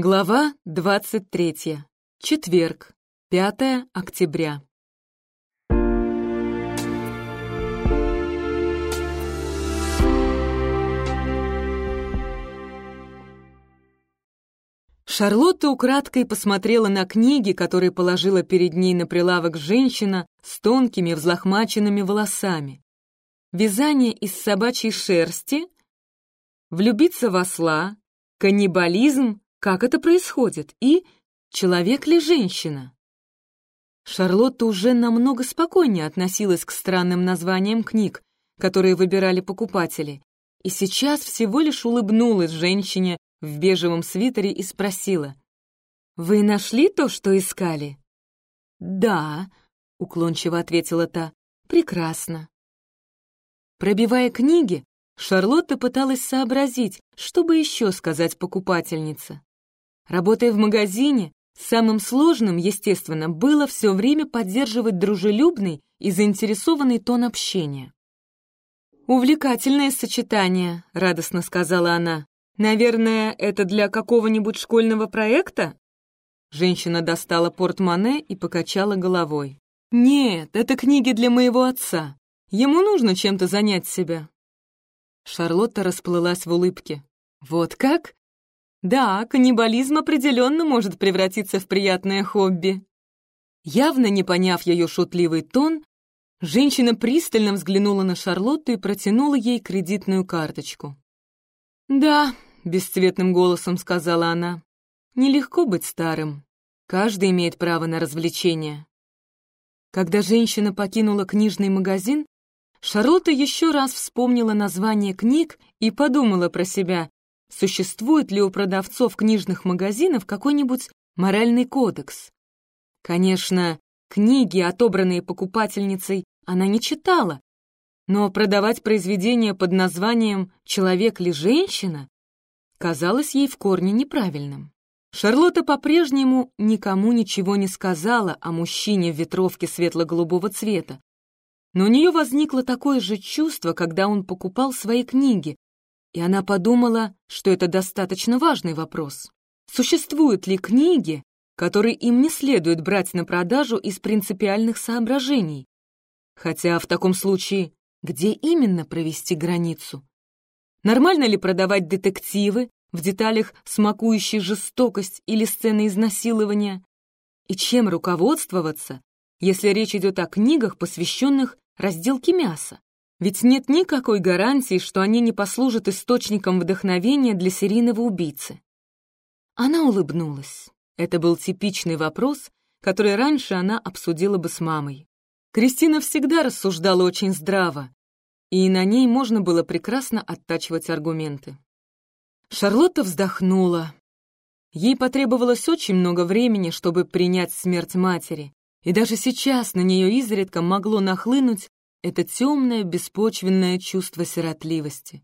Глава 23. Четверг, 5 октября. Шарлотта украдкой посмотрела на книги, которые положила перед ней на прилавок женщина с тонкими взлохмаченными волосами. Вязание из собачьей шерсти, влюбиться в осла, каннибализм, как это происходит и человек ли женщина. Шарлотта уже намного спокойнее относилась к странным названиям книг, которые выбирали покупатели, и сейчас всего лишь улыбнулась женщине в бежевом свитере и спросила, «Вы нашли то, что искали?» «Да», — уклончиво ответила та, — «прекрасно». Пробивая книги, Шарлотта пыталась сообразить, что бы еще сказать покупательнице. Работая в магазине, самым сложным, естественно, было все время поддерживать дружелюбный и заинтересованный тон общения. «Увлекательное сочетание», — радостно сказала она. «Наверное, это для какого-нибудь школьного проекта?» Женщина достала портмоне и покачала головой. «Нет, это книги для моего отца. Ему нужно чем-то занять себя». Шарлотта расплылась в улыбке. «Вот как? Да, каннибализм определенно может превратиться в приятное хобби. Явно не поняв ее шутливый тон, женщина пристально взглянула на Шарлотту и протянула ей кредитную карточку. «Да», — бесцветным голосом сказала она, — «нелегко быть старым. Каждый имеет право на развлечения». Когда женщина покинула книжный магазин, Шарлотта еще раз вспомнила название книг и подумала про себя, существует ли у продавцов книжных магазинов какой-нибудь моральный кодекс. Конечно, книги, отобранные покупательницей, она не читала, но продавать произведение под названием «Человек ли женщина» казалось ей в корне неправильным. Шарлотта по-прежнему никому ничего не сказала о мужчине в ветровке светло-голубого цвета, но у нее возникло такое же чувство, когда он покупал свои книги, и она подумала, что это достаточно важный вопрос. Существуют ли книги, которые им не следует брать на продажу из принципиальных соображений? Хотя в таком случае, где именно провести границу? Нормально ли продавать детективы, в деталях смакующие жестокость или сцены изнасилования? И чем руководствоваться, если речь идет о книгах, посвященных разделке мяса? Ведь нет никакой гарантии, что они не послужат источником вдохновения для серийного убийцы. Она улыбнулась. Это был типичный вопрос, который раньше она обсудила бы с мамой. Кристина всегда рассуждала очень здраво, и на ней можно было прекрасно оттачивать аргументы. Шарлотта вздохнула. Ей потребовалось очень много времени, чтобы принять смерть матери, и даже сейчас на нее изредка могло нахлынуть это темное, беспочвенное чувство сиротливости.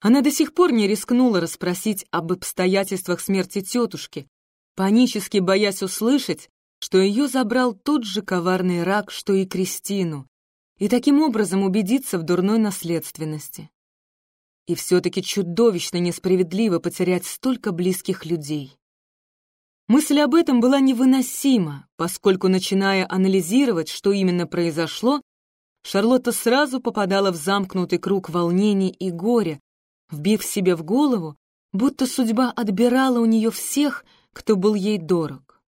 Она до сих пор не рискнула расспросить об обстоятельствах смерти тетушки, панически боясь услышать, что ее забрал тот же коварный рак, что и Кристину, и таким образом убедиться в дурной наследственности. И все-таки чудовищно несправедливо потерять столько близких людей. Мысль об этом была невыносима, поскольку, начиная анализировать, что именно произошло, Шарлотта сразу попадала в замкнутый круг волнений и горя, вбив себе в голову, будто судьба отбирала у нее всех, кто был ей дорог.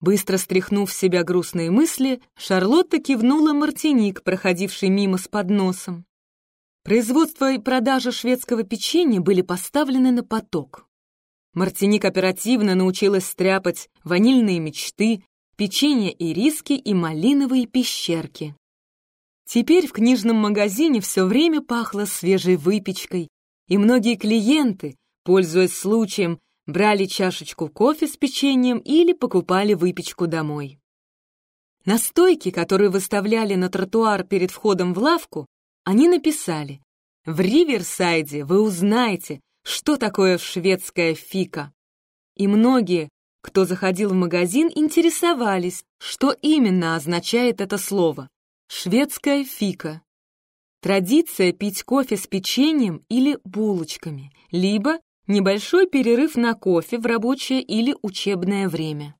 Быстро стряхнув с себя грустные мысли, Шарлотта кивнула Мартиник, проходивший мимо с подносом. Производство и продажа шведского печенья были поставлены на поток. Мартиник оперативно научилась стряпать ванильные мечты, печенье и риски и малиновые пещерки. Теперь в книжном магазине все время пахло свежей выпечкой, и многие клиенты, пользуясь случаем, брали чашечку кофе с печеньем или покупали выпечку домой. На стойке, которую выставляли на тротуар перед входом в лавку, они написали «В Риверсайде вы узнаете, что такое шведская фика». И многие, кто заходил в магазин, интересовались, что именно означает это слово. Шведская фика. Традиция пить кофе с печеньем или булочками, либо небольшой перерыв на кофе в рабочее или учебное время.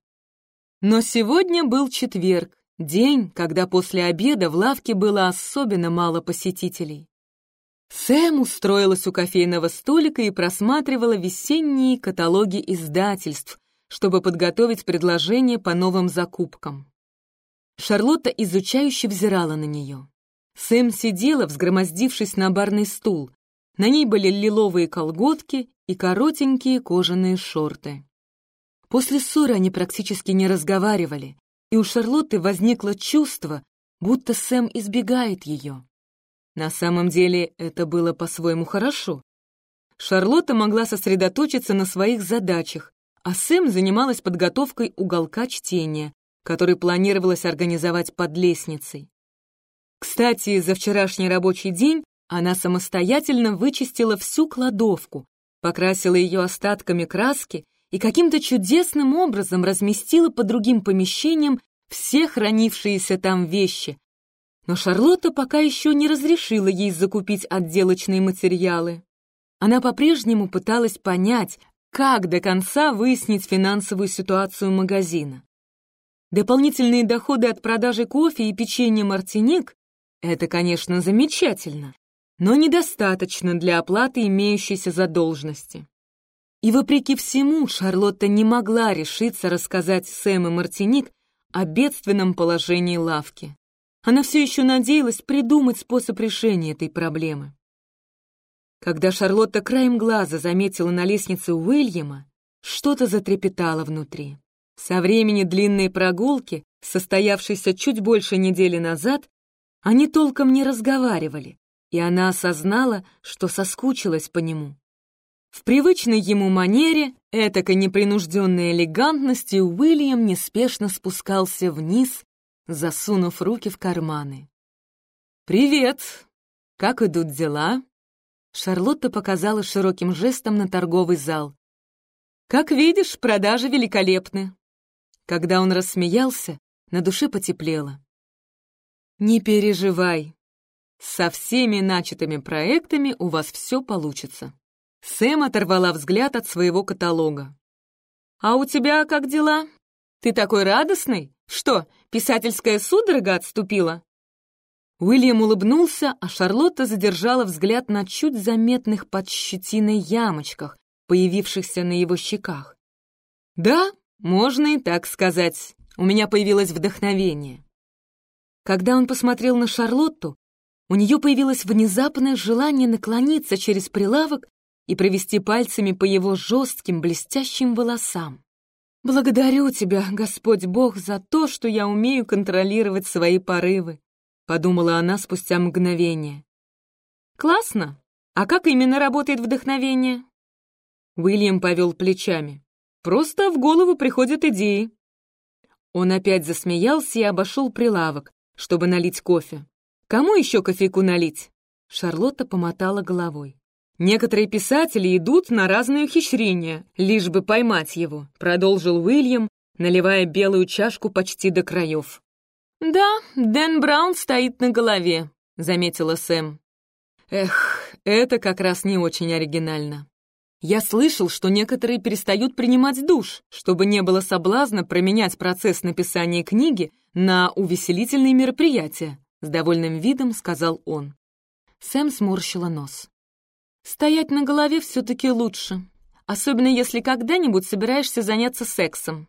Но сегодня был четверг, день, когда после обеда в лавке было особенно мало посетителей. Сэм устроилась у кофейного столика и просматривала весенние каталоги издательств, чтобы подготовить предложение по новым закупкам. Шарлотта изучающе взирала на нее. Сэм сидела, взгромоздившись на барный стул. На ней были лиловые колготки и коротенькие кожаные шорты. После ссоры они практически не разговаривали, и у Шарлотты возникло чувство, будто Сэм избегает ее. На самом деле это было по-своему хорошо. Шарлотта могла сосредоточиться на своих задачах, а Сэм занималась подготовкой уголка чтения, который планировалось организовать под лестницей. Кстати, за вчерашний рабочий день она самостоятельно вычистила всю кладовку, покрасила ее остатками краски и каким-то чудесным образом разместила по другим помещениям все хранившиеся там вещи. Но Шарлотта пока еще не разрешила ей закупить отделочные материалы. Она по-прежнему пыталась понять, как до конца выяснить финансовую ситуацию магазина. Дополнительные доходы от продажи кофе и печенья «Мартиник» — это, конечно, замечательно, но недостаточно для оплаты имеющейся задолженности. И вопреки всему Шарлотта не могла решиться рассказать Сэм и Мартиник о бедственном положении лавки. Она все еще надеялась придумать способ решения этой проблемы. Когда Шарлотта краем глаза заметила на лестнице Уильяма, что-то затрепетало внутри. Со времени длинной прогулки, состоявшейся чуть больше недели назад, они толком не разговаривали, и она осознала, что соскучилась по нему. В привычной ему манере, этакой непринужденной элегантности, Уильям неспешно спускался вниз, засунув руки в карманы. «Привет! Как идут дела?» Шарлотта показала широким жестом на торговый зал. «Как видишь, продажи великолепны». Когда он рассмеялся, на душе потеплело. «Не переживай. Со всеми начатыми проектами у вас все получится». Сэм оторвала взгляд от своего каталога. «А у тебя как дела? Ты такой радостный? Что, писательская судорога отступила?» Уильям улыбнулся, а Шарлотта задержала взгляд на чуть заметных под щетиной ямочках, появившихся на его щеках. «Да, можно и так сказать. У меня появилось вдохновение». Когда он посмотрел на Шарлотту, у нее появилось внезапное желание наклониться через прилавок и провести пальцами по его жестким блестящим волосам. «Благодарю тебя, Господь Бог, за то, что я умею контролировать свои порывы», — подумала она спустя мгновение. «Классно! А как именно работает вдохновение?» Уильям повел плечами. «Просто в голову приходят идеи». Он опять засмеялся и обошел прилавок, чтобы налить кофе. «Кому еще кофейку налить?» Шарлотта помотала головой. «Некоторые писатели идут на разные ухищрения, лишь бы поймать его», продолжил Уильям, наливая белую чашку почти до краев. «Да, Дэн Браун стоит на голове», — заметила Сэм. «Эх, это как раз не очень оригинально. Я слышал, что некоторые перестают принимать душ, чтобы не было соблазна променять процесс написания книги на увеселительные мероприятия», — с довольным видом сказал он. Сэм сморщила нос. «Стоять на голове все-таки лучше, особенно если когда-нибудь собираешься заняться сексом».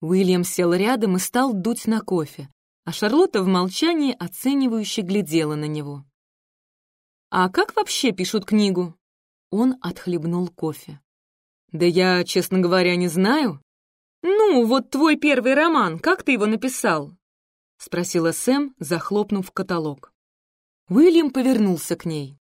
Уильям сел рядом и стал дуть на кофе, а Шарлотта в молчании оценивающе глядела на него. «А как вообще пишут книгу?» Он отхлебнул кофе. «Да я, честно говоря, не знаю». «Ну, вот твой первый роман, как ты его написал?» — спросила Сэм, захлопнув каталог. Уильям повернулся к ней.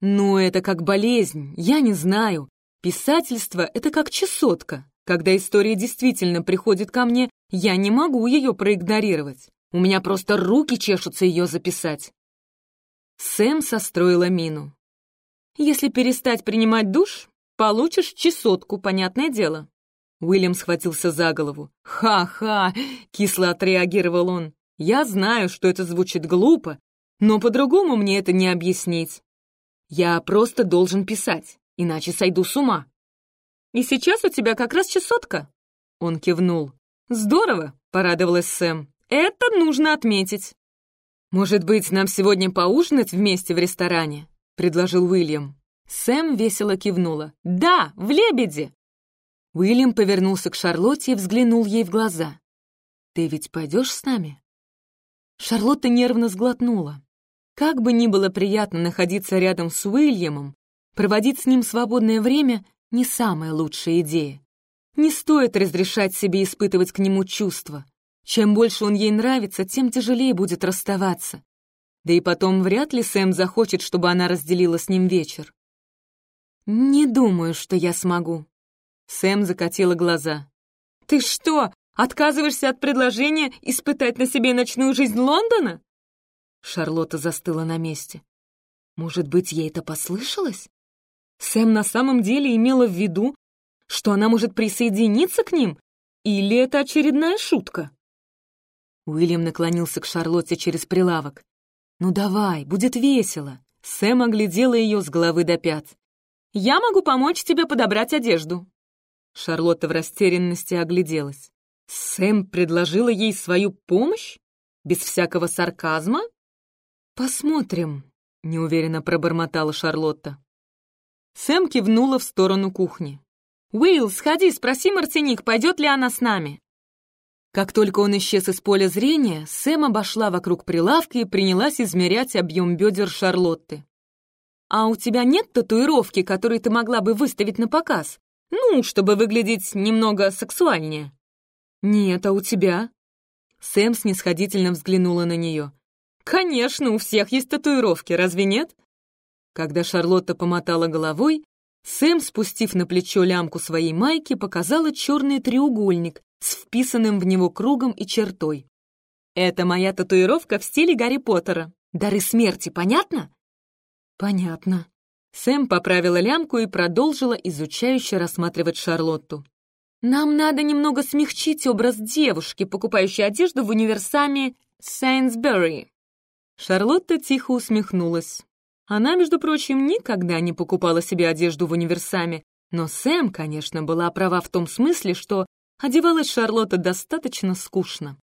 «Ну, это как болезнь, я не знаю. Писательство — это как чесотка. Когда история действительно приходит ко мне, я не могу ее проигнорировать. У меня просто руки чешутся ее записать. Сэм состроила мину. «Если перестать принимать душ, получишь чесотку, понятное дело». Уильям схватился за голову. «Ха-ха!» — кисло отреагировал он. «Я знаю, что это звучит глупо, но по-другому мне это не объяснить. Я просто должен писать, иначе сойду с ума. И сейчас у тебя как раз чесотка». Он кивнул. «Здорово», — порадовалась Сэм. «Это нужно отметить». «Может быть, нам сегодня поужинать вместе в ресторане?» — предложил Уильям. Сэм весело кивнула. «Да, в «Лебеде». Уильям повернулся к Шарлотте и взглянул ей в глаза. «Ты ведь пойдешь с нами?» Шарлотта нервно сглотнула. Как бы ни было приятно находиться рядом с Уильямом, проводить с ним свободное время — не самая лучшая идея. Не стоит разрешать себе испытывать к нему чувства. Чем больше он ей нравится, тем тяжелее будет расставаться. Да и потом вряд ли Сэм захочет, чтобы она разделила с ним вечер. «Не думаю, что я смогу». Сэм закатила глаза. «Ты что, отказываешься от предложения испытать на себе ночную жизнь Лондона?» Шарлотта застыла на месте. Может быть, ей это послышалось? Сэм на самом деле имела в виду, что она может присоединиться к ним? Или это очередная шутка? Уильям наклонился к Шарлотте через прилавок. «Ну давай, будет весело!» Сэм оглядела ее с головы до пят. «Я могу помочь тебе подобрать одежду». Шарлотта в растерянности огляделась. Сэм предложила ей свою помощь? Без всякого сарказма? «Посмотрим», — неуверенно пробормотала Шарлотта. Сэм кивнула в сторону кухни. «Уилл, сходи, спроси Мартиник, пойдет ли она с нами». Как только он исчез из поля зрения, Сэм обошла вокруг прилавка и принялась измерять объем бедер Шарлотты. «А у тебя нет татуировки, которую ты могла бы выставить на показ? Ну, чтобы выглядеть немного сексуальнее?» «Нет, а у тебя?» Сэм снисходительно взглянула на нее. «Конечно, у всех есть татуировки, разве нет?» Когда Шарлотта помотала головой, Сэм, спустив на плечо лямку своей майки, показала черный треугольник с вписанным в него кругом и чертой. «Это моя татуировка в стиле Гарри Поттера. Дары смерти, понятно?» «Понятно». Сэм поправила лямку и продолжила изучающе рассматривать Шарлотту. «Нам надо немного смягчить образ девушки, покупающей одежду в универсаме Сейнсбери. Шарлотта тихо усмехнулась. Она, между прочим, никогда не покупала себе одежду в универсаме, но Сэм, конечно, была права в том смысле, что одевалась Шарлотта достаточно скучно.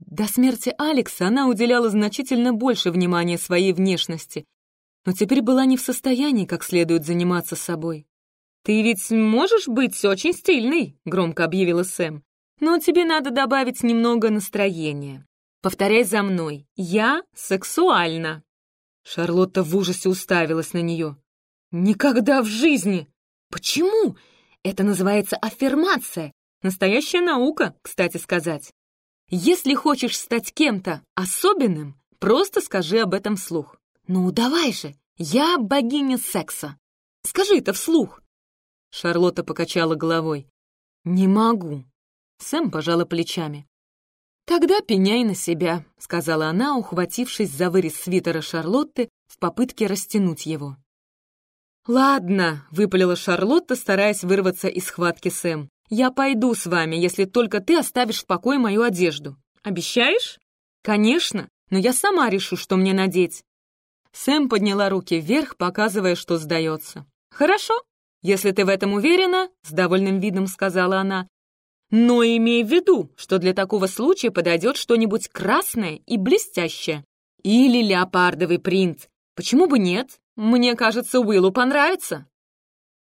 До смерти Алекса она уделяла значительно больше внимания своей внешности, но теперь была не в состоянии как следует заниматься собой. «Ты ведь можешь быть очень стильной», — громко объявила Сэм. «Но тебе надо добавить немного настроения. Повторяй за мной. Я сексуальна». Шарлотта в ужасе уставилась на нее. «Никогда в жизни!» «Почему?» «Это называется аффирмация. Настоящая наука, кстати сказать. Если хочешь стать кем-то особенным, просто скажи об этом вслух. Ну, давай же, я богиня секса. Скажи это вслух». Шарлотта покачала головой. «Не могу». Сэм пожала плечами. «Тогда пеняй на себя», — сказала она, ухватившись за вырез свитера Шарлотты в попытке растянуть его. «Ладно», — выпалила Шарлотта, стараясь вырваться из схватки Сэм. «Я пойду с вами, если только ты оставишь в покое мою одежду. Обещаешь?» «Конечно, но я сама решу, что мне надеть». Сэм подняла руки вверх, показывая, что сдается. «Хорошо, если ты в этом уверена», — с довольным видом сказала она, но имей в виду, что для такого случая подойдет что-нибудь красное и блестящее. Или леопардовый принт. Почему бы нет? Мне кажется, Уиллу понравится.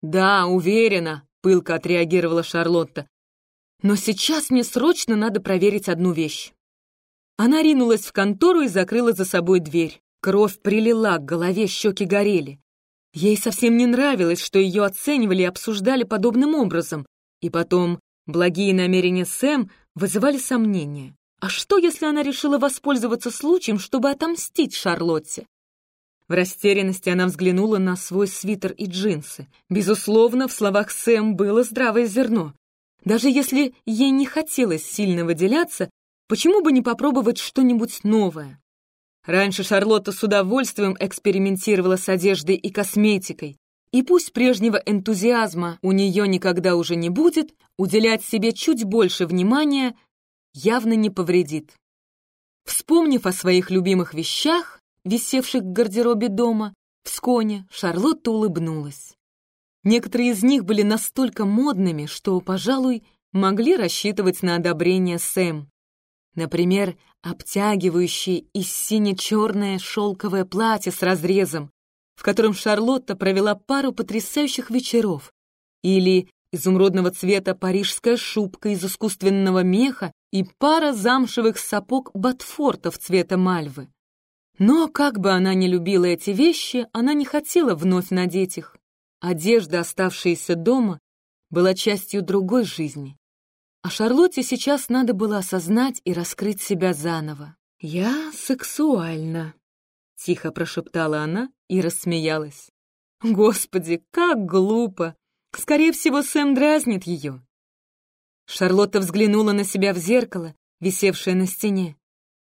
Да, уверена, пылко отреагировала Шарлотта. Но сейчас мне срочно надо проверить одну вещь. Она ринулась в контору и закрыла за собой дверь. Кровь прилила к голове, щеки горели. Ей совсем не нравилось, что ее оценивали и обсуждали подобным образом. И потом, Благие намерения Сэм вызывали сомнения. А что, если она решила воспользоваться случаем, чтобы отомстить Шарлотте? В растерянности она взглянула на свой свитер и джинсы. Безусловно, в словах Сэм было здравое зерно. Даже если ей не хотелось сильно выделяться, почему бы не попробовать что-нибудь новое? Раньше Шарлотта с удовольствием экспериментировала с одеждой и косметикой, и пусть прежнего энтузиазма у нее никогда уже не будет, уделять себе чуть больше внимания явно не повредит. Вспомнив о своих любимых вещах, висевших в гардеробе дома, в сконе, Шарлотта улыбнулась. Некоторые из них были настолько модными, что, пожалуй, могли рассчитывать на одобрение Сэм. Например, обтягивающее и сине-черное шелковое платье с разрезом, в котором Шарлотта провела пару потрясающих вечеров, или изумрудного цвета парижская шубка из искусственного меха и пара замшевых сапог ботфортов цвета мальвы. Но, как бы она ни любила эти вещи, она не хотела вновь надеть их. Одежда, оставшаяся дома, была частью другой жизни. А Шарлотте сейчас надо было осознать и раскрыть себя заново. «Я сексуальна», — тихо прошептала она и рассмеялась. «Господи, как глупо! Скорее всего, Сэм дразнит ее». Шарлотта взглянула на себя в зеркало, висевшее на стене.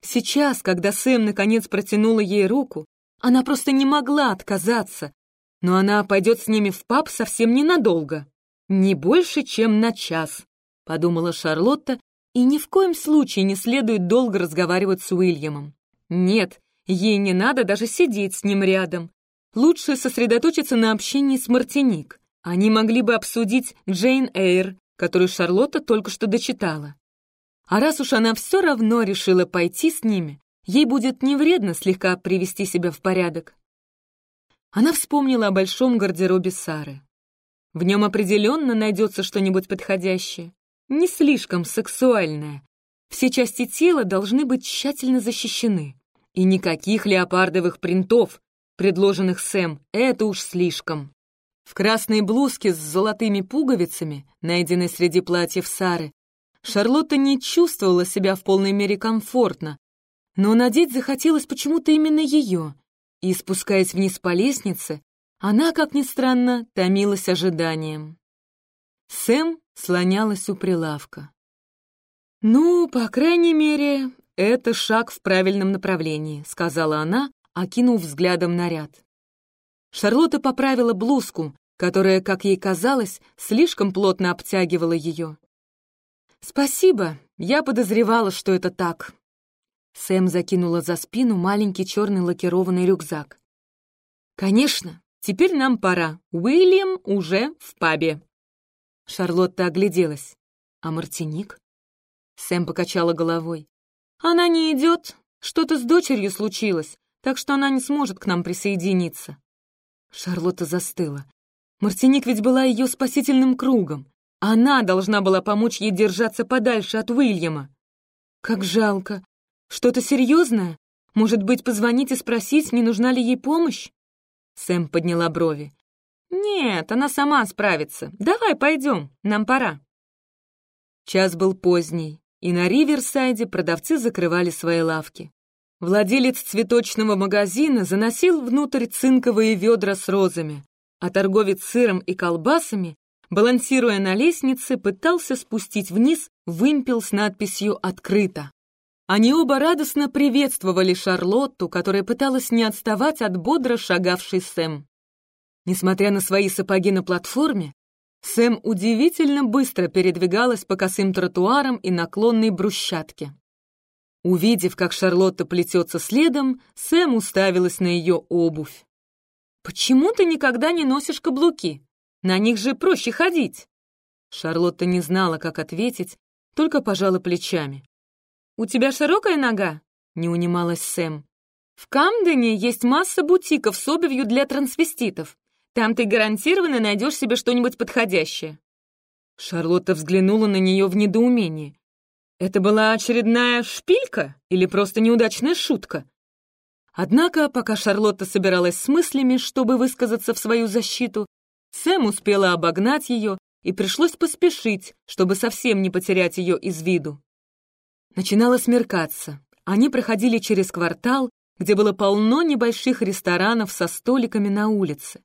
Сейчас, когда Сэм наконец протянула ей руку, она просто не могла отказаться, но она пойдет с ними в паб совсем ненадолго, не больше, чем на час, подумала Шарлотта, и ни в коем случае не следует долго разговаривать с Уильямом. Нет, ей не надо даже сидеть с ним рядом. Лучше сосредоточиться на общении с Мартиник. Они могли бы обсудить Джейн Эйр, которую Шарлотта только что дочитала. А раз уж она все равно решила пойти с ними, ей будет не вредно слегка привести себя в порядок. Она вспомнила о большом гардеробе Сары. В нем определенно найдется что-нибудь подходящее, не слишком сексуальное. Все части тела должны быть тщательно защищены. И никаких леопардовых принтов, предложенных Сэм, это уж слишком. В красной блузке с золотыми пуговицами, найденной среди платьев Сары, Шарлотта не чувствовала себя в полной мере комфортно, но надеть захотелось почему-то именно ее, и, спускаясь вниз по лестнице, она, как ни странно, томилась ожиданием. Сэм слонялась у прилавка. «Ну, по крайней мере, это шаг в правильном направлении», — сказала она, окинув взглядом наряд. Шарлотта поправила блузку, которая, как ей казалось, слишком плотно обтягивала ее. «Спасибо, я подозревала, что это так». Сэм закинула за спину маленький черный лакированный рюкзак. «Конечно, теперь нам пора. Уильям уже в пабе». Шарлотта огляделась. «А Мартиник?» Сэм покачала головой. «Она не идет. Что-то с дочерью случилось, так что она не сможет к нам присоединиться». Шарлотта застыла. Мартиник ведь была ее спасительным кругом. Она должна была помочь ей держаться подальше от Уильяма. Как жалко. Что-то серьезное? Может быть, позвонить и спросить, не нужна ли ей помощь? Сэм подняла брови. «Нет, она сама справится. Давай пойдем, нам пора». Час был поздний, и на Риверсайде продавцы закрывали свои лавки. Владелец цветочного магазина заносил внутрь цинковые ведра с розами, а торговец сыром и колбасами балансируя на лестнице, пытался спустить вниз вымпел с надписью «Открыто». Они оба радостно приветствовали Шарлотту, которая пыталась не отставать от бодро шагавшей Сэм. Несмотря на свои сапоги на платформе, Сэм удивительно быстро передвигалась по косым тротуарам и наклонной брусчатке. Увидев, как Шарлотта плетется следом, Сэм уставилась на ее обувь. «Почему ты никогда не носишь каблуки?» На них же проще ходить!» Шарлотта не знала, как ответить, только пожала плечами. «У тебя широкая нога?» — не унималась Сэм. «В Камдене есть масса бутиков с обувью для трансвеститов. Там ты гарантированно найдешь себе что-нибудь подходящее». Шарлотта взглянула на нее в недоумении. Это была очередная шпилька или просто неудачная шутка? Однако, пока Шарлотта собиралась с мыслями, чтобы высказаться в свою защиту, Сэм успела обогнать ее, и пришлось поспешить, чтобы совсем не потерять ее из виду. Начинало смеркаться. Они проходили через квартал, где было полно небольших ресторанов со столиками на улице.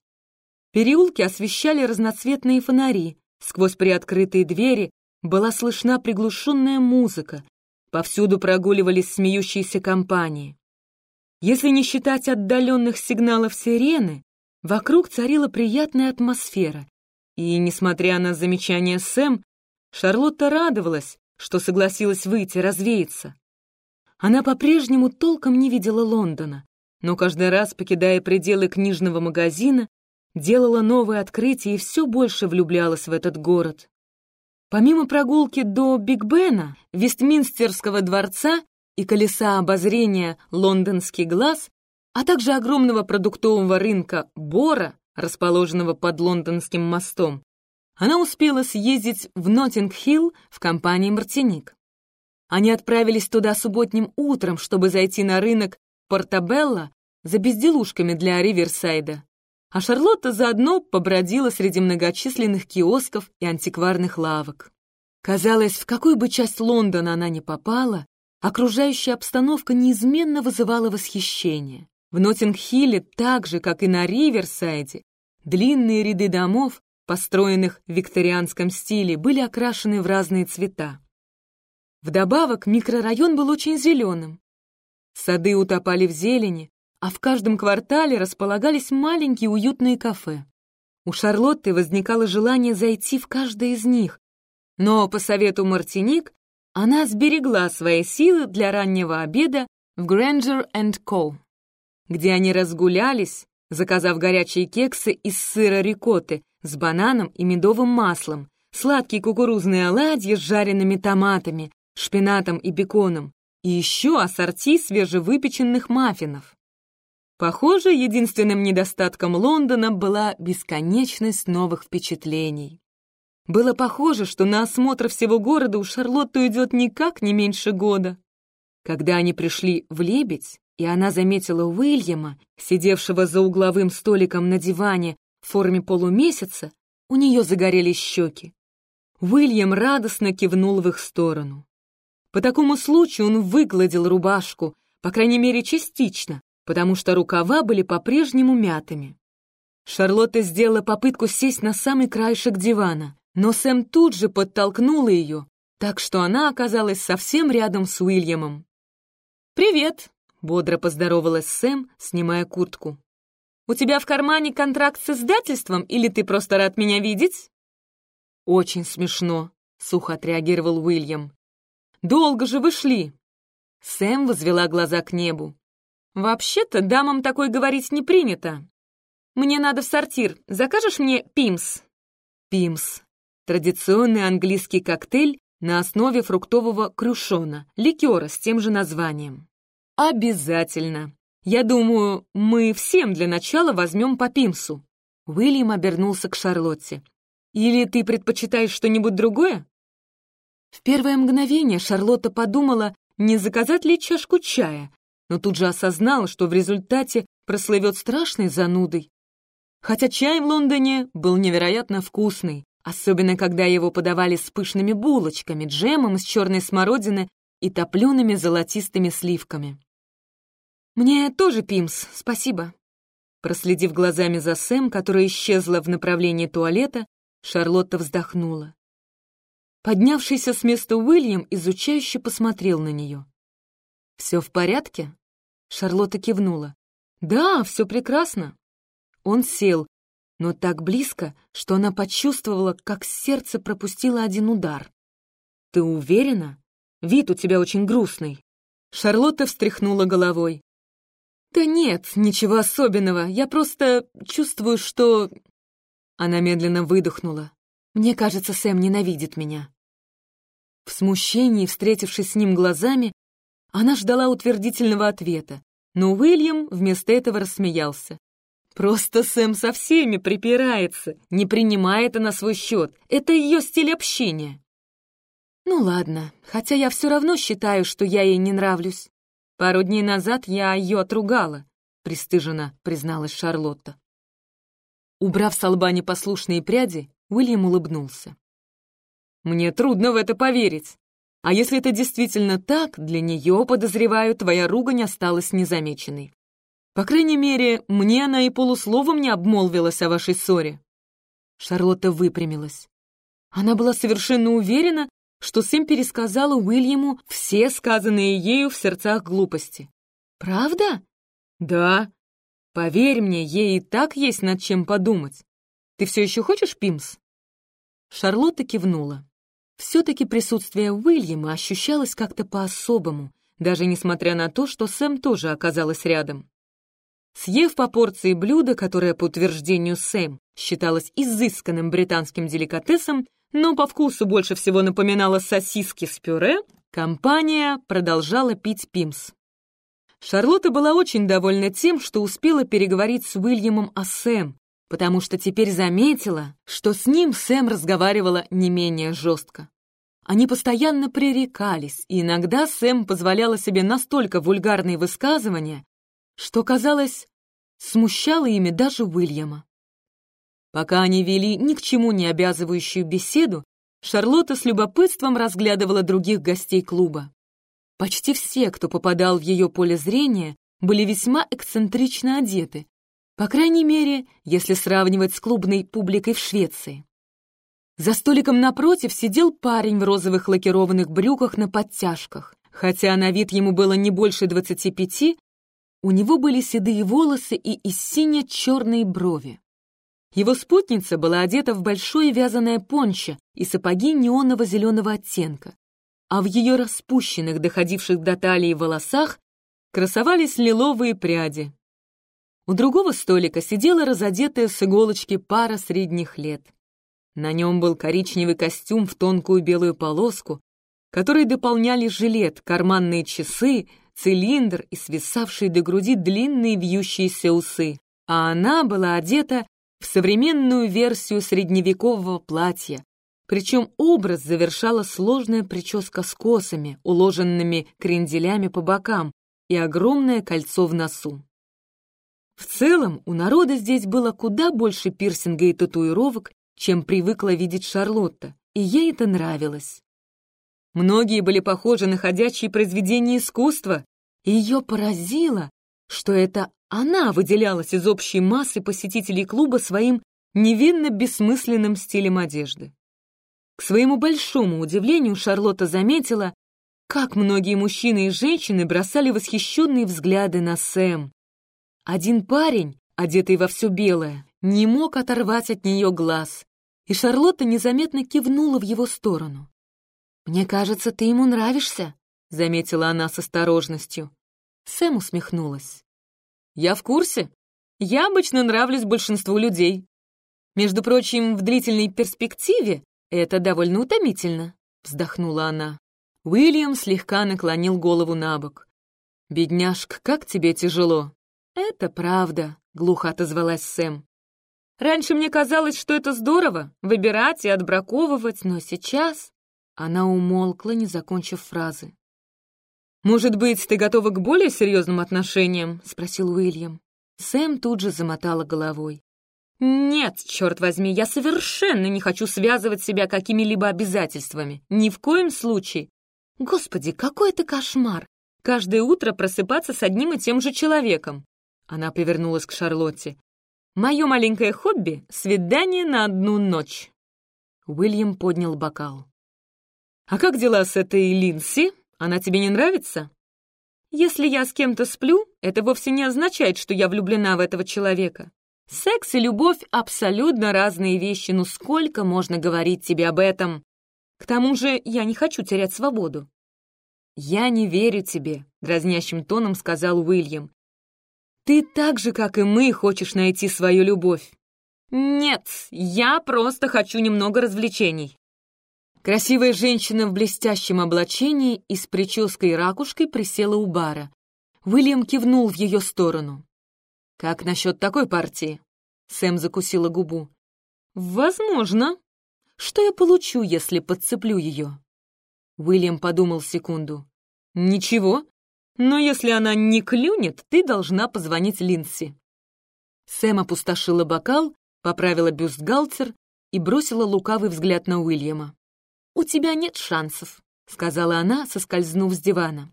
Переулки освещали разноцветные фонари, сквозь приоткрытые двери была слышна приглушенная музыка, повсюду прогуливались смеющиеся компании. Если не считать отдаленных сигналов сирены, Вокруг царила приятная атмосфера, и, несмотря на замечание Сэм, Шарлотта радовалась, что согласилась выйти развеяться. Она по-прежнему толком не видела Лондона, но каждый раз, покидая пределы книжного магазина, делала новые открытия и все больше влюблялась в этот город. Помимо прогулки до Биг Бена, Вестминстерского дворца и колеса обозрения «Лондонский глаз», а также огромного продуктового рынка Бора, расположенного под Лондонским мостом, она успела съездить в Ноттинг-Хилл в компании «Мартиник». Они отправились туда субботним утром, чтобы зайти на рынок Портабелла за безделушками для Риверсайда. А Шарлотта заодно побродила среди многочисленных киосков и антикварных лавок. Казалось, в какую бы часть Лондона она ни попала, окружающая обстановка неизменно вызывала восхищение. В Ноттинг-Хилле, так же, как и на Риверсайде, длинные ряды домов, построенных в викторианском стиле, были окрашены в разные цвета. Вдобавок, микрорайон был очень зеленым. Сады утопали в зелени, а в каждом квартале располагались маленькие уютные кафе. У Шарлотты возникало желание зайти в каждое из них, но по совету Мартиник она сберегла свои силы для раннего обеда в Granger Co где они разгулялись, заказав горячие кексы из сыра рикотты с бананом и медовым маслом, сладкие кукурузные оладьи с жареными томатами, шпинатом и беконом, и еще ассорти свежевыпеченных маффинов. Похоже, единственным недостатком Лондона была бесконечность новых впечатлений. Было похоже, что на осмотр всего города у Шарлотты уйдет никак не меньше года. Когда они пришли в Лебедь, и она заметила Уильяма, сидевшего за угловым столиком на диване в форме полумесяца, у нее загорелись щеки. Уильям радостно кивнул в их сторону. По такому случаю он выгладил рубашку, по крайней мере частично, потому что рукава были по-прежнему мятыми. Шарлотта сделала попытку сесть на самый краешек дивана, но Сэм тут же подтолкнула ее, так что она оказалась совсем рядом с Уильямом. «Привет!» Бодро поздоровалась Сэм, снимая куртку. «У тебя в кармане контракт с издательством, или ты просто рад меня видеть?» «Очень смешно», — сухо отреагировал Уильям. «Долго же вы шли!» Сэм возвела глаза к небу. «Вообще-то дамам такой говорить не принято. Мне надо в сортир. Закажешь мне пимс?» «Пимс» — традиционный английский коктейль на основе фруктового крюшона, ликера с тем же названием. «Обязательно. Я думаю, мы всем для начала возьмем по пимсу». Уильям обернулся к Шарлотте. «Или ты предпочитаешь что-нибудь другое?» В первое мгновение Шарлотта подумала, не заказать ли чашку чая, но тут же осознала, что в результате прослывет страшной занудой. Хотя чай в Лондоне был невероятно вкусный, особенно когда его подавали с пышными булочками, джемом из черной смородины и топлеными золотистыми сливками. «Мне тоже пимс, спасибо». Проследив глазами за Сэм, которая исчезла в направлении туалета, Шарлотта вздохнула. Поднявшийся с места Уильям изучающе посмотрел на нее. «Все в порядке?» Шарлотта кивнула. «Да, все прекрасно». Он сел, но так близко, что она почувствовала, как сердце пропустило один удар. «Ты уверена? Вид у тебя очень грустный». Шарлотта встряхнула головой. «Да нет, ничего особенного. Я просто чувствую, что...» Она медленно выдохнула. «Мне кажется, Сэм ненавидит меня». В смущении, встретившись с ним глазами, она ждала утвердительного ответа, но Уильям вместо этого рассмеялся. «Просто Сэм со всеми припирается, не принимает это на свой счет. Это ее стиль общения». «Ну ладно, хотя я все равно считаю, что я ей не нравлюсь. Пару дней назад я ее отругала», — пристыженно призналась Шарлотта. Убрав с лба непослушные пряди, Уильям улыбнулся. «Мне трудно в это поверить. А если это действительно так, для нее, подозреваю, твоя ругань осталась незамеченной. По крайней мере, мне она и полусловом не обмолвилась о вашей ссоре». Шарлотта выпрямилась. Она была совершенно уверена, что Сэм пересказала Уильяму все сказанные ею в сердцах глупости. «Правда?» «Да. Поверь мне, ей и так есть над чем подумать. Ты все еще хочешь Пимс?» Шарлотта кивнула. Все-таки присутствие Уильяма ощущалось как-то по-особому, даже несмотря на то, что Сэм тоже оказалась рядом. Съев по порции блюда, которое, по утверждению Сэм, считалось изысканным британским деликатесом, но по вкусу больше всего напоминало сосиски с пюре, компания продолжала пить пимс. Шарлотта была очень довольна тем, что успела переговорить с Уильямом о Сэм, потому что теперь заметила, что с ним Сэм разговаривала не менее жестко. Они постоянно пререкались, и иногда Сэм позволяла себе настолько вульгарные высказывания, что, казалось, смущало ими даже Уильяма. Пока они вели ни к чему не обязывающую беседу, Шарлотта с любопытством разглядывала других гостей клуба. Почти все, кто попадал в ее поле зрения, были весьма эксцентрично одеты, по крайней мере, если сравнивать с клубной публикой в Швеции. За столиком напротив сидел парень в розовых лакированных брюках на подтяжках. Хотя на вид ему было не больше двадцати пяти, у него были седые волосы и и сине-черные брови. Его спутница была одета в большое вязаное пончо и сапоги неоново зеленого оттенка, а в ее распущенных, доходивших до талии волосах, красовались лиловые пряди. У другого столика сидела разодетая с иголочки пара средних лет. На нем был коричневый костюм в тонкую белую полоску, который дополняли жилет, карманные часы, цилиндр и свисавшие до груди длинные вьющиеся усы, а она была одета в современную версию средневекового платья, причем образ завершала сложная прическа с косами, уложенными кренделями по бокам и огромное кольцо в носу. В целом, у народа здесь было куда больше пирсинга и татуировок, чем привыкла видеть Шарлотта, и ей это нравилось. Многие были похожи на ходячие произведения искусства, и ее поразило, что это она выделялась из общей массы посетителей клуба своим невинно бессмысленным стилем одежды. К своему большому удивлению Шарлотта заметила, как многие мужчины и женщины бросали восхищенные взгляды на Сэм. Один парень, одетый во все белое, не мог оторвать от нее глаз, и Шарлотта незаметно кивнула в его сторону. «Мне кажется, ты ему нравишься», — заметила она с осторожностью. Сэм усмехнулась. «Я в курсе. Я обычно нравлюсь большинству людей. Между прочим, в длительной перспективе это довольно утомительно», — вздохнула она. Уильям слегка наклонил голову на бок. «Бедняжка, как тебе тяжело?» «Это правда», — глухо отозвалась Сэм. Раньше мне казалось, что это здорово — выбирать и отбраковывать, но сейчас...» Она умолкла, не закончив фразы. «Может быть, ты готова к более серьезным отношениям?» — спросил Уильям. Сэм тут же замотала головой. «Нет, черт возьми, я совершенно не хочу связывать себя какими-либо обязательствами. Ни в коем случае. Господи, какой это кошмар! Каждое утро просыпаться с одним и тем же человеком». Она повернулась к Шарлотте. Мое маленькое хобби — свидание на одну ночь». Уильям поднял бокал. «А как дела с этой Линси? Она тебе не нравится?» «Если я с кем-то сплю, это вовсе не означает, что я влюблена в этого человека. Секс и любовь — абсолютно разные вещи, но сколько можно говорить тебе об этом? К тому же я не хочу терять свободу». «Я не верю тебе», — дразнящим тоном сказал Уильям. Ты так же, как и мы, хочешь найти свою любовь. Нет, я просто хочу немного развлечений. Красивая женщина в блестящем облачении и с прической и ракушкой присела у бара. Уильям кивнул в ее сторону. «Как насчет такой партии?» Сэм закусила губу. «Возможно. Что я получу, если подцеплю ее?» Уильям подумал секунду. «Ничего, но если она не клюнет, ты должна позвонить Линси». Сэм опустошила бокал, поправила бюстгальтер и бросила лукавый взгляд на Уильяма. «У тебя нет шансов», — сказала она, соскользнув с дивана.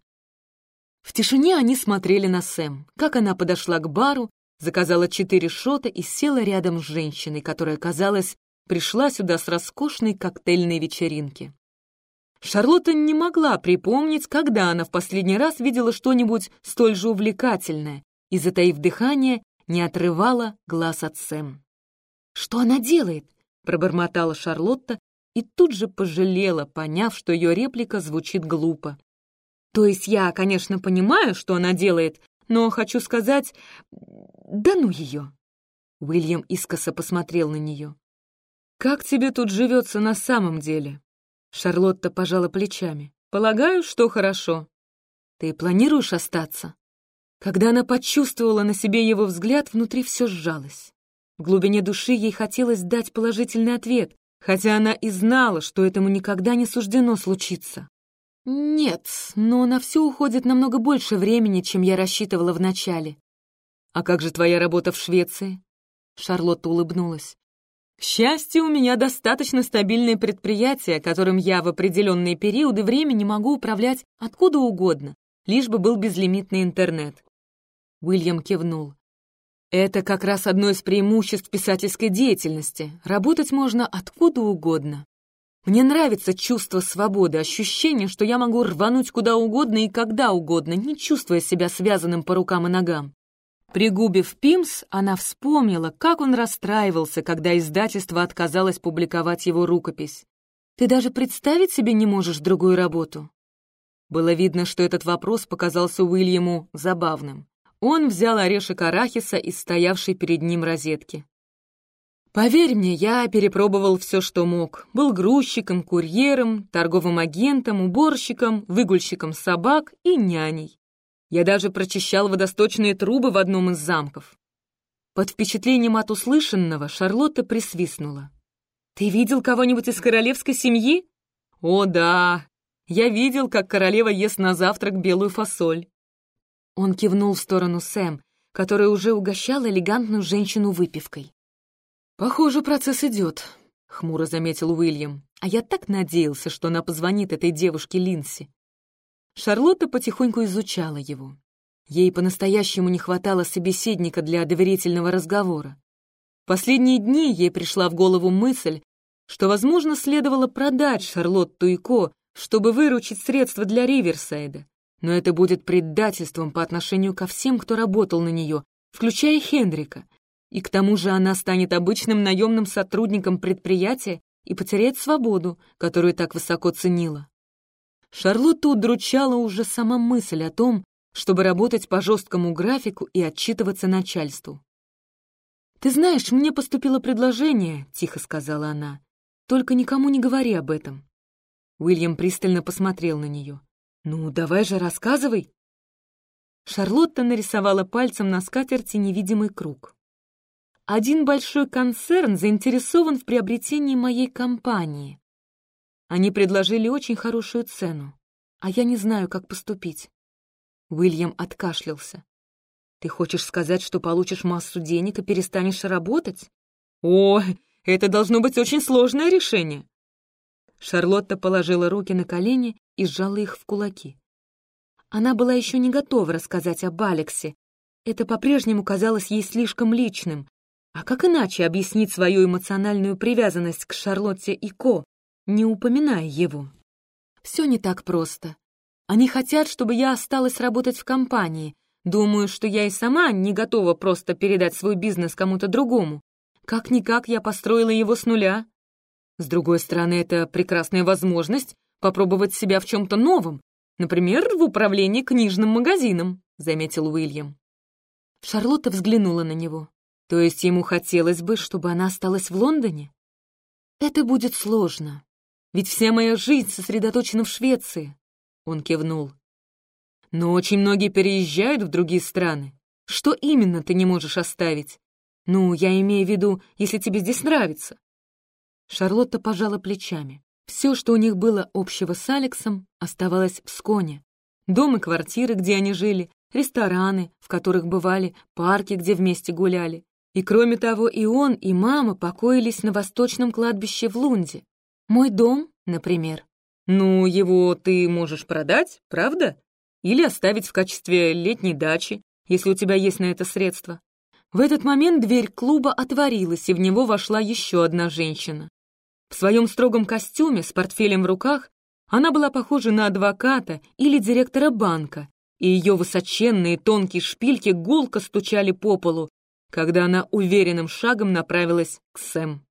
В тишине они смотрели на Сэм, как она подошла к бару, заказала четыре шота и села рядом с женщиной, которая, казалось, пришла сюда с роскошной коктейльной вечеринки. Шарлотта не могла припомнить, когда она в последний раз видела что-нибудь столь же увлекательное и, затаив дыхание, не отрывала глаз от Сэм. «Что она делает?» — пробормотала Шарлотта и тут же пожалела, поняв, что ее реплика звучит глупо. «То есть я, конечно, понимаю, что она делает, но хочу сказать... Да ну ее!» Уильям искоса посмотрел на нее. «Как тебе тут живется на самом деле?» Шарлотта пожала плечами. «Полагаю, что хорошо. Ты планируешь остаться?» Когда она почувствовала на себе его взгляд, внутри все сжалось. В глубине души ей хотелось дать положительный ответ, хотя она и знала, что этому никогда не суждено случиться. «Нет, но на все уходит намного больше времени, чем я рассчитывала вначале». «А как же твоя работа в Швеции?» Шарлотта улыбнулась. «К счастью, у меня достаточно стабильное предприятие, которым я в определенные периоды времени могу управлять откуда угодно, лишь бы был безлимитный интернет». Уильям кивнул. «Это как раз одно из преимуществ писательской деятельности. Работать можно откуда угодно. Мне нравится чувство свободы, ощущение, что я могу рвануть куда угодно и когда угодно, не чувствуя себя связанным по рукам и ногам. Пригубив пимс, она вспомнила, как он расстраивался, когда издательство отказалось публиковать его рукопись. «Ты даже представить себе не можешь другую работу?» Было видно, что этот вопрос показался Уильяму забавным. Он взял орешек арахиса из стоявшей перед ним розетки. Поверь мне, я перепробовал все, что мог. Был грузчиком, курьером, торговым агентом, уборщиком, выгульщиком собак и няней. Я даже прочищал водосточные трубы в одном из замков. Под впечатлением от услышанного Шарлотта присвистнула. «Ты видел кого-нибудь из королевской семьи?» «О, да! Я видел, как королева ест на завтрак белую фасоль». Он кивнул в сторону Сэм, которая уже угощала элегантную женщину выпивкой. «Похоже, процесс идет», — хмуро заметил Уильям. «А я так надеялся, что она позвонит этой девушке Линси». Шарлотта потихоньку изучала его. Ей по-настоящему не хватало собеседника для доверительного разговора. Последние дни ей пришла в голову мысль, что, возможно, следовало продать Шарлотту и Ко, чтобы выручить средства для Риверсайда. Но это будет предательством по отношению ко всем, кто работал на нее, включая Хендрика, и к тому же она станет обычным наемным сотрудником предприятия и потеряет свободу, которую так высоко ценила. Шарлотта удручала уже сама мысль о том, чтобы работать по жесткому графику и отчитываться начальству. «Ты знаешь, мне поступило предложение», — тихо сказала она. «Только никому не говори об этом». Уильям пристально посмотрел на нее. «Ну, давай же, рассказывай». Шарлотта нарисовала пальцем на скатерти невидимый круг. Один большой концерн заинтересован в приобретении моей компании. Они предложили очень хорошую цену, а я не знаю, как поступить. Уильям откашлялся. Ты хочешь сказать, что получишь массу денег и перестанешь работать? О, это должно быть очень сложное решение. Шарлотта положила руки на колени и сжала их в кулаки. Она была еще не готова рассказать об Алексе. Это по-прежнему казалось ей слишком личным, а как иначе объяснить свою эмоциональную привязанность к Шарлотте и Ко, не упоминая его? Все не так просто. Они хотят, чтобы я осталась работать в компании. Думаю, что я и сама не готова просто передать свой бизнес кому-то другому. Как-никак я построила его с нуля. С другой стороны, это прекрасная возможность попробовать себя в чем-то новом, например, в управлении книжным магазином, заметил Уильям. Шарлотта взглянула на него. То есть ему хотелось бы, чтобы она осталась в Лондоне? Это будет сложно, ведь вся моя жизнь сосредоточена в Швеции. Он кивнул. Но очень многие переезжают в другие страны. Что именно ты не можешь оставить? Ну, я имею в виду, если тебе здесь нравится. Шарлотта пожала плечами. Все, что у них было общего с Алексом, оставалось в Сконе. Дом и квартиры, где они жили, рестораны, в которых бывали, парки, где вместе гуляли. И кроме того, и он, и мама покоились на восточном кладбище в Лунде. Мой дом, например. Ну, его ты можешь продать, правда? Или оставить в качестве летней дачи, если у тебя есть на это средства. В этот момент дверь клуба отворилась, и в него вошла еще одна женщина. В своем строгом костюме, с портфелем в руках, она была похожа на адвоката или директора банка, и ее высоченные тонкие шпильки гулко стучали по полу, когда она уверенным шагом направилась к Сэм.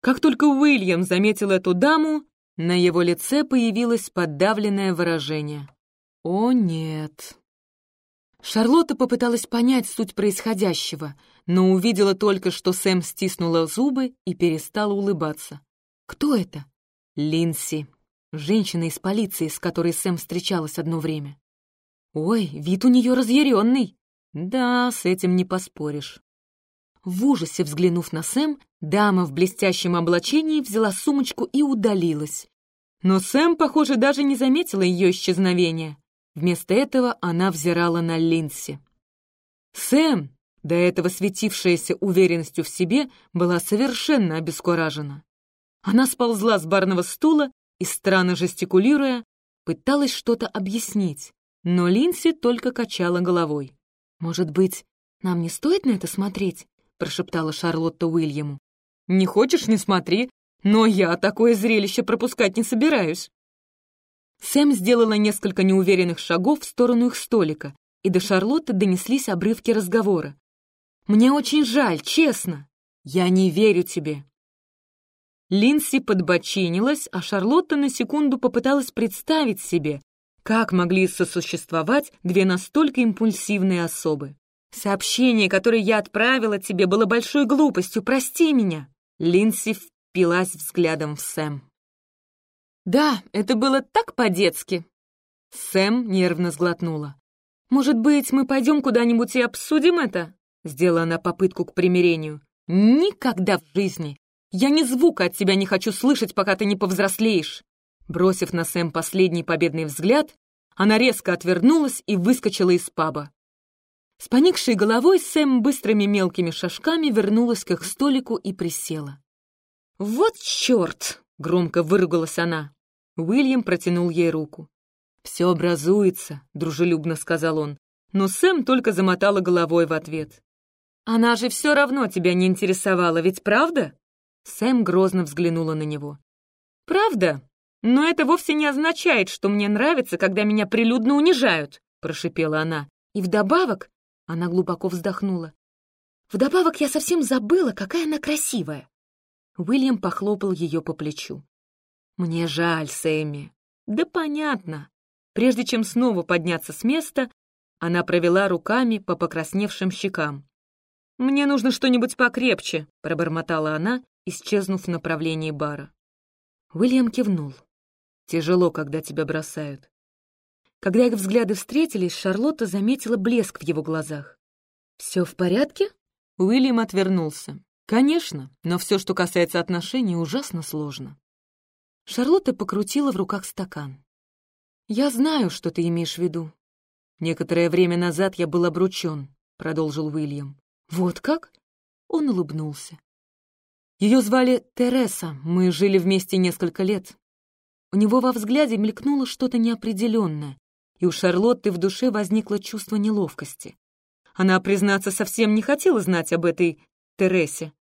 Как только Уильям заметил эту даму, на его лице появилось подавленное выражение. «О, нет». Шарлотта попыталась понять суть происходящего, но увидела только, что Сэм стиснула зубы и перестала улыбаться. «Кто это?» «Линси, женщина из полиции, с которой Сэм встречалась одно время». «Ой, вид у нее разъяренный». «Да, с этим не поспоришь». В ужасе взглянув на Сэм, дама в блестящем облачении взяла сумочку и удалилась. Но Сэм, похоже, даже не заметила ее исчезновения. Вместо этого она взирала на Линси. Сэм, до этого светившаяся уверенностью в себе, была совершенно обескуражена. Она сползла с барного стула и, странно жестикулируя, пыталась что-то объяснить, но Линси только качала головой. «Может быть, нам не стоит на это смотреть?» — прошептала Шарлотта Уильяму. «Не хочешь — не смотри, но я такое зрелище пропускать не собираюсь». Сэм сделала несколько неуверенных шагов в сторону их столика, и до Шарлотты донеслись обрывки разговора. «Мне очень жаль, честно. Я не верю тебе». Линси подбочинилась, а Шарлотта на секунду попыталась представить себе, как могли сосуществовать две настолько импульсивные особы. «Сообщение, которое я отправила тебе, было большой глупостью, прости меня!» Линси впилась взглядом в Сэм. «Да, это было так по-детски!» Сэм нервно сглотнула. «Может быть, мы пойдем куда-нибудь и обсудим это?» Сделала она попытку к примирению. «Никогда в жизни! Я ни звука от тебя не хочу слышать, пока ты не повзрослеешь!» Бросив на Сэм последний победный взгляд, она резко отвернулась и выскочила из паба. С поникшей головой Сэм быстрыми мелкими шажками вернулась к их столику и присела. «Вот черт!» — громко выругалась она. Уильям протянул ей руку. «Все образуется», — дружелюбно сказал он, но Сэм только замотала головой в ответ. «Она же все равно тебя не интересовала, ведь правда?» Сэм грозно взглянула на него. «Правда? «Но это вовсе не означает, что мне нравится, когда меня прилюдно унижают», — прошипела она. «И вдобавок...» — она глубоко вздохнула. «Вдобавок я совсем забыла, какая она красивая». Уильям похлопал ее по плечу. «Мне жаль, Сэмми». «Да понятно». Прежде чем снова подняться с места, она провела руками по покрасневшим щекам. «Мне нужно что-нибудь покрепче», — пробормотала она, исчезнув в направлении бара. Уильям кивнул. Тяжело, когда тебя бросают. Когда их взгляды встретились, Шарлотта заметила блеск в его глазах. «Все в порядке?» Уильям отвернулся. «Конечно, но все, что касается отношений, ужасно сложно». Шарлотта покрутила в руках стакан. «Я знаю, что ты имеешь в виду. Некоторое время назад я был обручен», — продолжил Уильям. «Вот как?» Он улыбнулся. Ее звали Тереса, мы жили вместе несколько лет. У него во взгляде мелькнуло что-то неопределенное, и у Шарлотты в душе возникло чувство неловкости. Она, признаться, совсем не хотела знать об этой Тересе.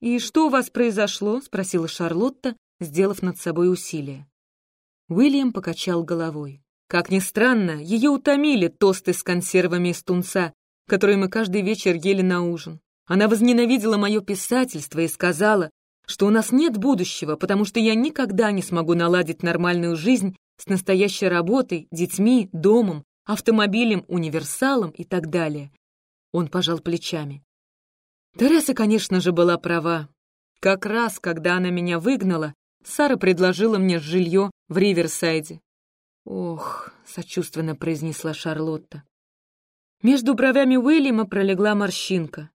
«И что у вас произошло?» — спросила Шарлотта, сделав над собой усилие. Уильям покачал головой. Как ни странно, ее утомили тосты с консервами из тунца, которые мы каждый вечер ели на ужин. Она возненавидела мое писательство и сказала, что у нас нет будущего, потому что я никогда не смогу наладить нормальную жизнь с настоящей работой, детьми, домом, автомобилем, универсалом и так далее. Он пожал плечами. Тереса, конечно же, была права. Как раз, когда она меня выгнала, Сара предложила мне жилье в Риверсайде. «Ох», — сочувственно произнесла Шарлотта. Между бровями Уильяма пролегла морщинка.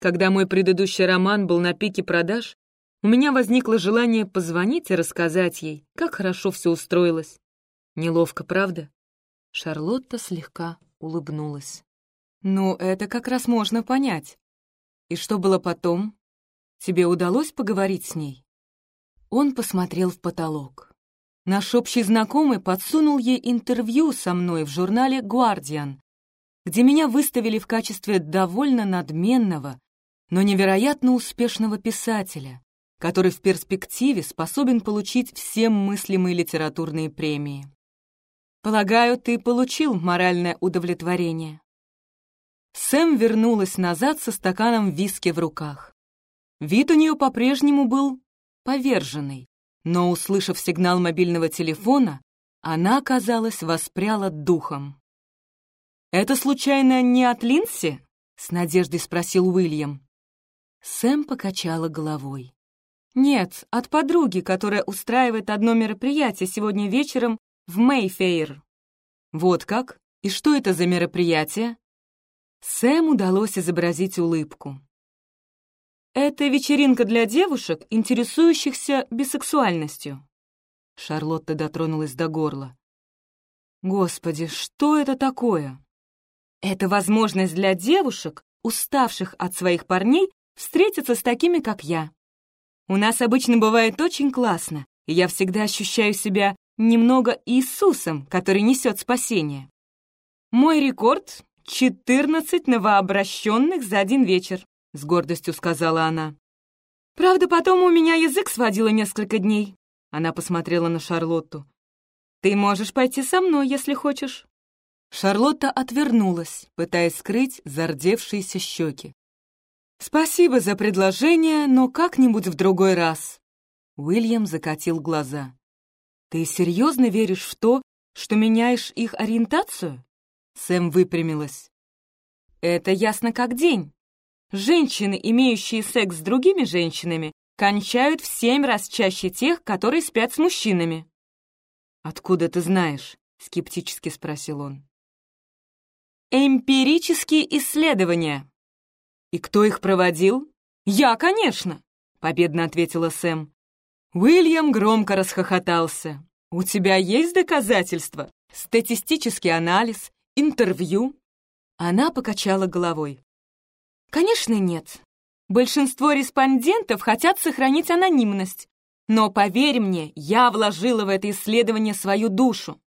Когда мой предыдущий роман был на пике продаж, у меня возникло желание позвонить и рассказать ей, как хорошо все устроилось. Неловко, правда? Шарлотта слегка улыбнулась. «Ну, это как раз можно понять. И что было потом? Тебе удалось поговорить с ней?» Он посмотрел в потолок. Наш общий знакомый подсунул ей интервью со мной в журнале «Гуардиан», где меня выставили в качестве довольно надменного, но невероятно успешного писателя, который в перспективе способен получить все мыслимые литературные премии. Полагаю, ты получил моральное удовлетворение. Сэм вернулась назад со стаканом виски в руках. Вид у нее по-прежнему был поверженный, но, услышав сигнал мобильного телефона, она, казалось, воспряла духом. «Это, случайно, не от Линси?» — с надеждой спросил Уильям. Сэм покачала головой. «Нет, от подруги, которая устраивает одно мероприятие сегодня вечером в Мейфейр». «Вот как? И что это за мероприятие?» Сэм удалось изобразить улыбку. «Это вечеринка для девушек, интересующихся бисексуальностью». Шарлотта дотронулась до горла. «Господи, что это такое?» «Это возможность для девушек, уставших от своих парней, встретиться с такими, как я. У нас обычно бывает очень классно, и я всегда ощущаю себя немного Иисусом, который несет спасение. Мой рекорд — 14 новообращенных за один вечер, с гордостью сказала она. Правда, потом у меня язык сводило несколько дней. Она посмотрела на Шарлотту. «Ты можешь пойти со мной, если хочешь». Шарлотта отвернулась, пытаясь скрыть зардевшиеся щеки. «Спасибо за предложение, но как-нибудь в другой раз». Уильям закатил глаза. «Ты серьезно веришь в то, что меняешь их ориентацию?» Сэм выпрямилась. «Это ясно как день. Женщины, имеющие секс с другими женщинами, кончают в семь раз чаще тех, которые спят с мужчинами». «Откуда ты знаешь?» — скептически спросил он. «Эмпирические исследования», «И кто их проводил?» «Я, конечно!» — победно ответила Сэм. Уильям громко расхохотался. «У тебя есть доказательства? Статистический анализ? Интервью?» Она покачала головой. «Конечно нет. Большинство респондентов хотят сохранить анонимность. Но поверь мне, я вложила в это исследование свою душу».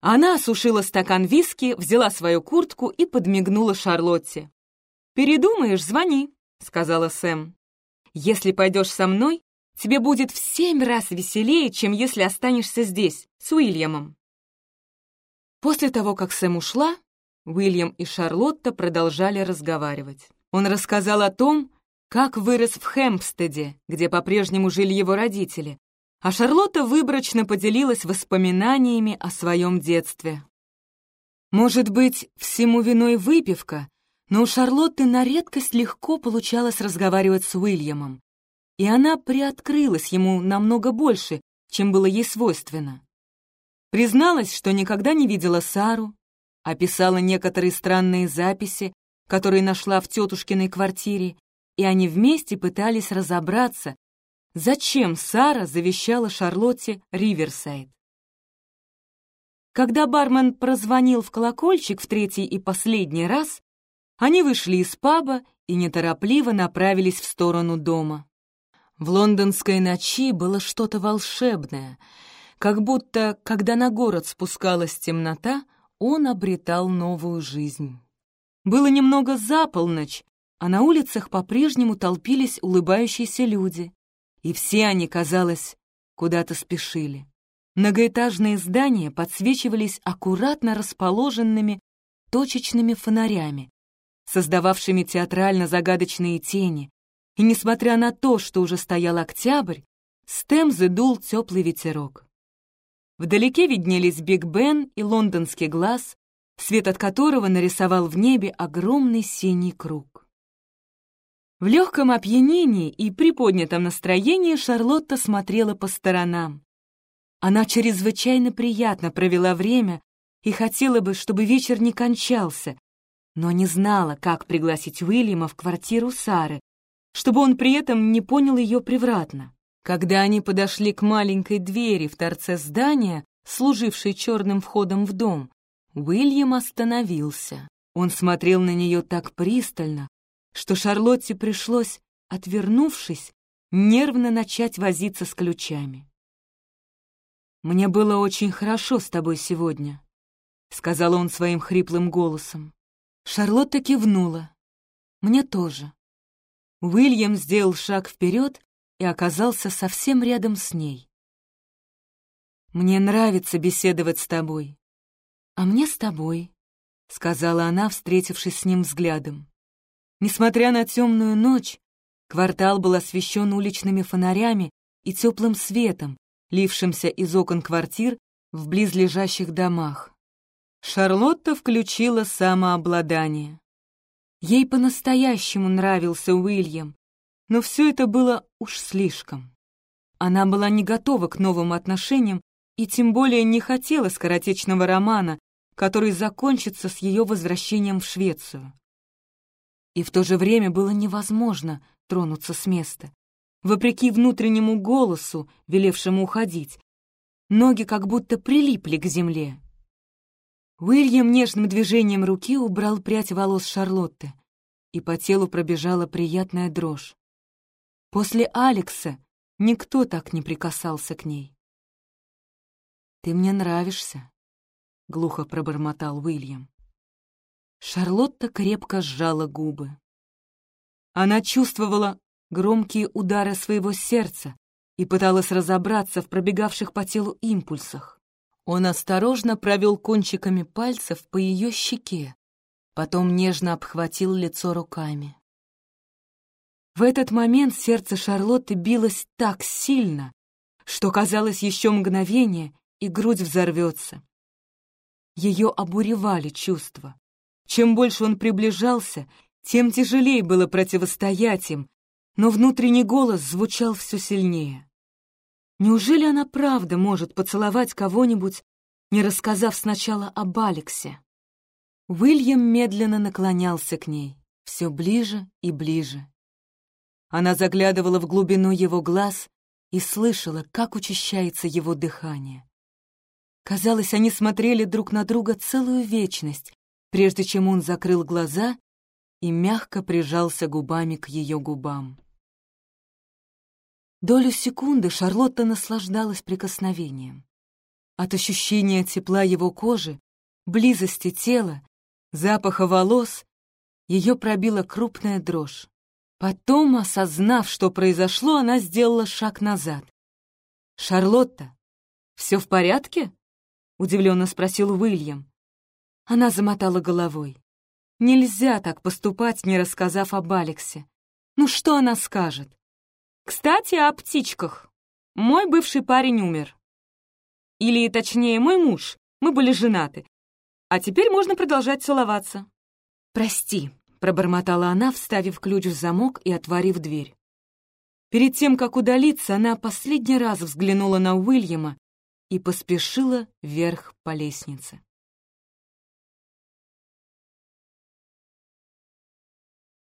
Она осушила стакан виски, взяла свою куртку и подмигнула Шарлотте. «Передумаешь, звони», — сказала Сэм. «Если пойдешь со мной, тебе будет в семь раз веселее, чем если останешься здесь, с Уильямом». После того, как Сэм ушла, Уильям и Шарлотта продолжали разговаривать. Он рассказал о том, как вырос в Хэмпстеде, где по-прежнему жили его родители, а Шарлотта выборочно поделилась воспоминаниями о своем детстве. Может быть, всему виной выпивка, но у Шарлотты на редкость легко получалось разговаривать с Уильямом, и она приоткрылась ему намного больше, чем было ей свойственно. Призналась, что никогда не видела Сару, описала некоторые странные записи, которые нашла в тетушкиной квартире, и они вместе пытались разобраться, зачем Сара завещала Шарлотте Риверсайд. Когда бармен прозвонил в колокольчик в третий и последний раз, они вышли из паба и неторопливо направились в сторону дома. В лондонской ночи было что-то волшебное, как будто, когда на город спускалась темнота, он обретал новую жизнь. Было немного за полночь, а на улицах по-прежнему толпились улыбающиеся люди, и все они, казалось, куда-то спешили. Многоэтажные здания подсвечивались аккуратно расположенными точечными фонарями, создававшими театрально-загадочные тени, и, несмотря на то, что уже стоял октябрь, с Темзы дул теплый ветерок. Вдалеке виднелись Биг Бен и лондонский глаз, свет от которого нарисовал в небе огромный синий круг. В легком опьянении и приподнятом настроении Шарлотта смотрела по сторонам. Она чрезвычайно приятно провела время и хотела бы, чтобы вечер не кончался, но не знала, как пригласить Уильяма в квартиру Сары, чтобы он при этом не понял ее превратно. Когда они подошли к маленькой двери в торце здания, служившей черным входом в дом, Уильям остановился. Он смотрел на нее так пристально, что Шарлотте пришлось, отвернувшись, нервно начать возиться с ключами. «Мне было очень хорошо с тобой сегодня», — сказал он своим хриплым голосом. Шарлотта кивнула. «Мне тоже». Уильям сделал шаг вперед и оказался совсем рядом с ней. «Мне нравится беседовать с тобой». «А мне с тобой», — сказала она, встретившись с ним взглядом. Несмотря на темную ночь, квартал был освещен уличными фонарями и теплым светом, лившимся из окон квартир в близлежащих домах. Шарлотта включила самообладание. Ей по-настоящему нравился Уильям, но все это было уж слишком. Она была не готова к новым отношениям и тем более не хотела скоротечного романа, который закончится с ее возвращением в Швецию. И в то же время было невозможно тронуться с места. Вопреки внутреннему голосу, велевшему уходить, ноги как будто прилипли к земле. Уильям нежным движением руки убрал прядь волос Шарлотты, и по телу пробежала приятная дрожь. После Алекса никто так не прикасался к ней. «Ты мне нравишься», — глухо пробормотал Уильям. Шарлотта крепко сжала губы. Она чувствовала громкие удары своего сердца и пыталась разобраться в пробегавших по телу импульсах. Он осторожно провел кончиками пальцев по ее щеке, потом нежно обхватил лицо руками. В этот момент сердце Шарлотты билось так сильно, что казалось еще мгновение, и грудь взорвется. Ее обуревали чувства. Чем больше он приближался, тем тяжелее было противостоять им, но внутренний голос звучал все сильнее. Неужели она правда может поцеловать кого-нибудь, не рассказав сначала об Алексе? Уильям медленно наклонялся к ней, все ближе и ближе. Она заглядывала в глубину его глаз и слышала, как учащается его дыхание. Казалось, они смотрели друг на друга целую вечность, прежде чем он закрыл глаза и мягко прижался губами к ее губам. Долю секунды Шарлотта наслаждалась прикосновением. От ощущения тепла его кожи, близости тела, запаха волос ее пробила крупная дрожь. Потом, осознав, что произошло, она сделала шаг назад. «Шарлотта, все в порядке?» — удивленно спросил Уильям. Она замотала головой. Нельзя так поступать, не рассказав об Алексе. Ну что она скажет? Кстати, о птичках. Мой бывший парень умер. Или, точнее, мой муж. Мы были женаты. А теперь можно продолжать целоваться. «Прости», — пробормотала она, вставив ключ в замок и отворив дверь. Перед тем, как удалиться, она последний раз взглянула на Уильяма и поспешила вверх по лестнице.